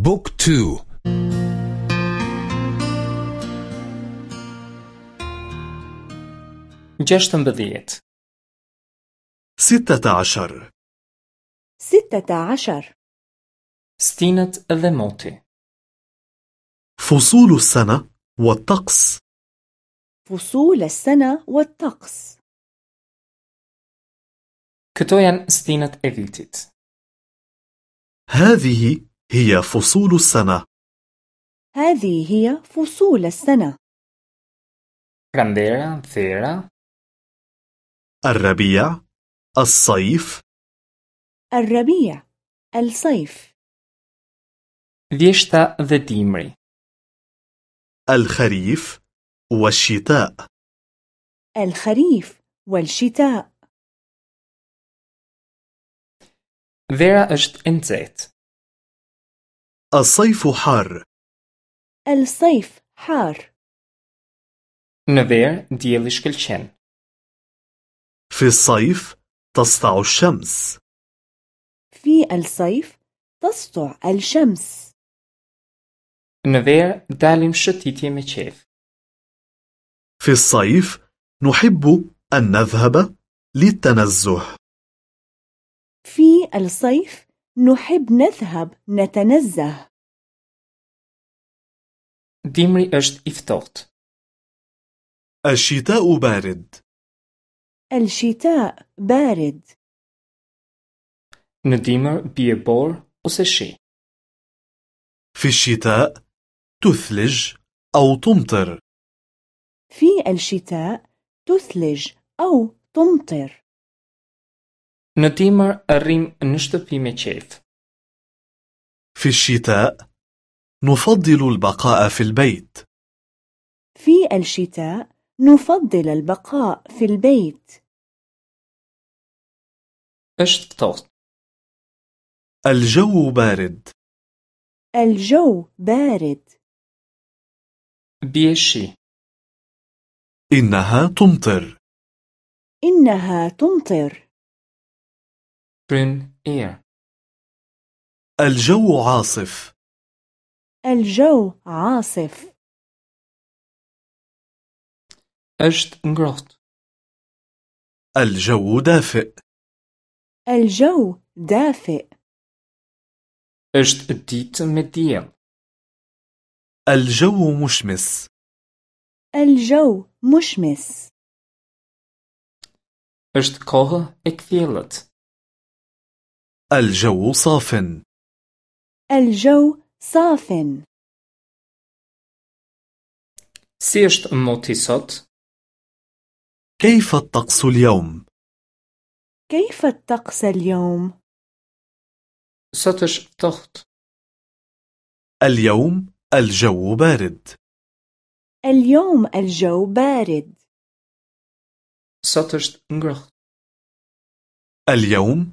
Book two. gjashtëmbëdhjetë. ستة عشر. ستة عشر. Stinët dhe moti فصول السنة والطقس. فصول السنة والطقس. Këto janë stinët e vitit هذه هي فصول السنة. هذه هي فصول السنة. Pranvera, vera, الربيع الصيف. الربيع الصيف. Vjeshta dhe dimri. الخريف والشتاء. الخريف والشتاء. Vera është e nxehtë. الصيف حار. الصيف حار. Në verë dielli shkëlqen. في الصيف تسطع الشمس. في الصيف تسطع الشمس. Në verë dalim shëtitje me qef. في الصيف نحب أن نذهب للتنزه. في الصيف نحب نذهب نتنزه. Dimri është i ftohtë. الشتاء بارد. الشتاء بارد. Në dimër bie ose shi. في الشتاء تثلج أو تمطر. في الشتاء تثلج أو تمطر. Në dimër rrim në shtëpi me qef. في الشتاء نفضل البقاء في البيت في الشتاء نفضل البقاء في البيت Është ftohtë. الجو بارد الجو بارد shi. إنها تمطر إنها تمطر. الجو عاصف. الجو عاصف. Është ngrohtë. الجو دافئ. الجو دافئ. Ditë me diell. الجو مشمس. الجو مشمس. Kohë e kthjellët. الجو صاف الجو صاف Si është moti sot? كيف الطقس اليوم؟ كيف الطقس اليوم؟ Sot është. اليوم الجو بارد اليوم الجو بارد Sot është ngrohtë. اليوم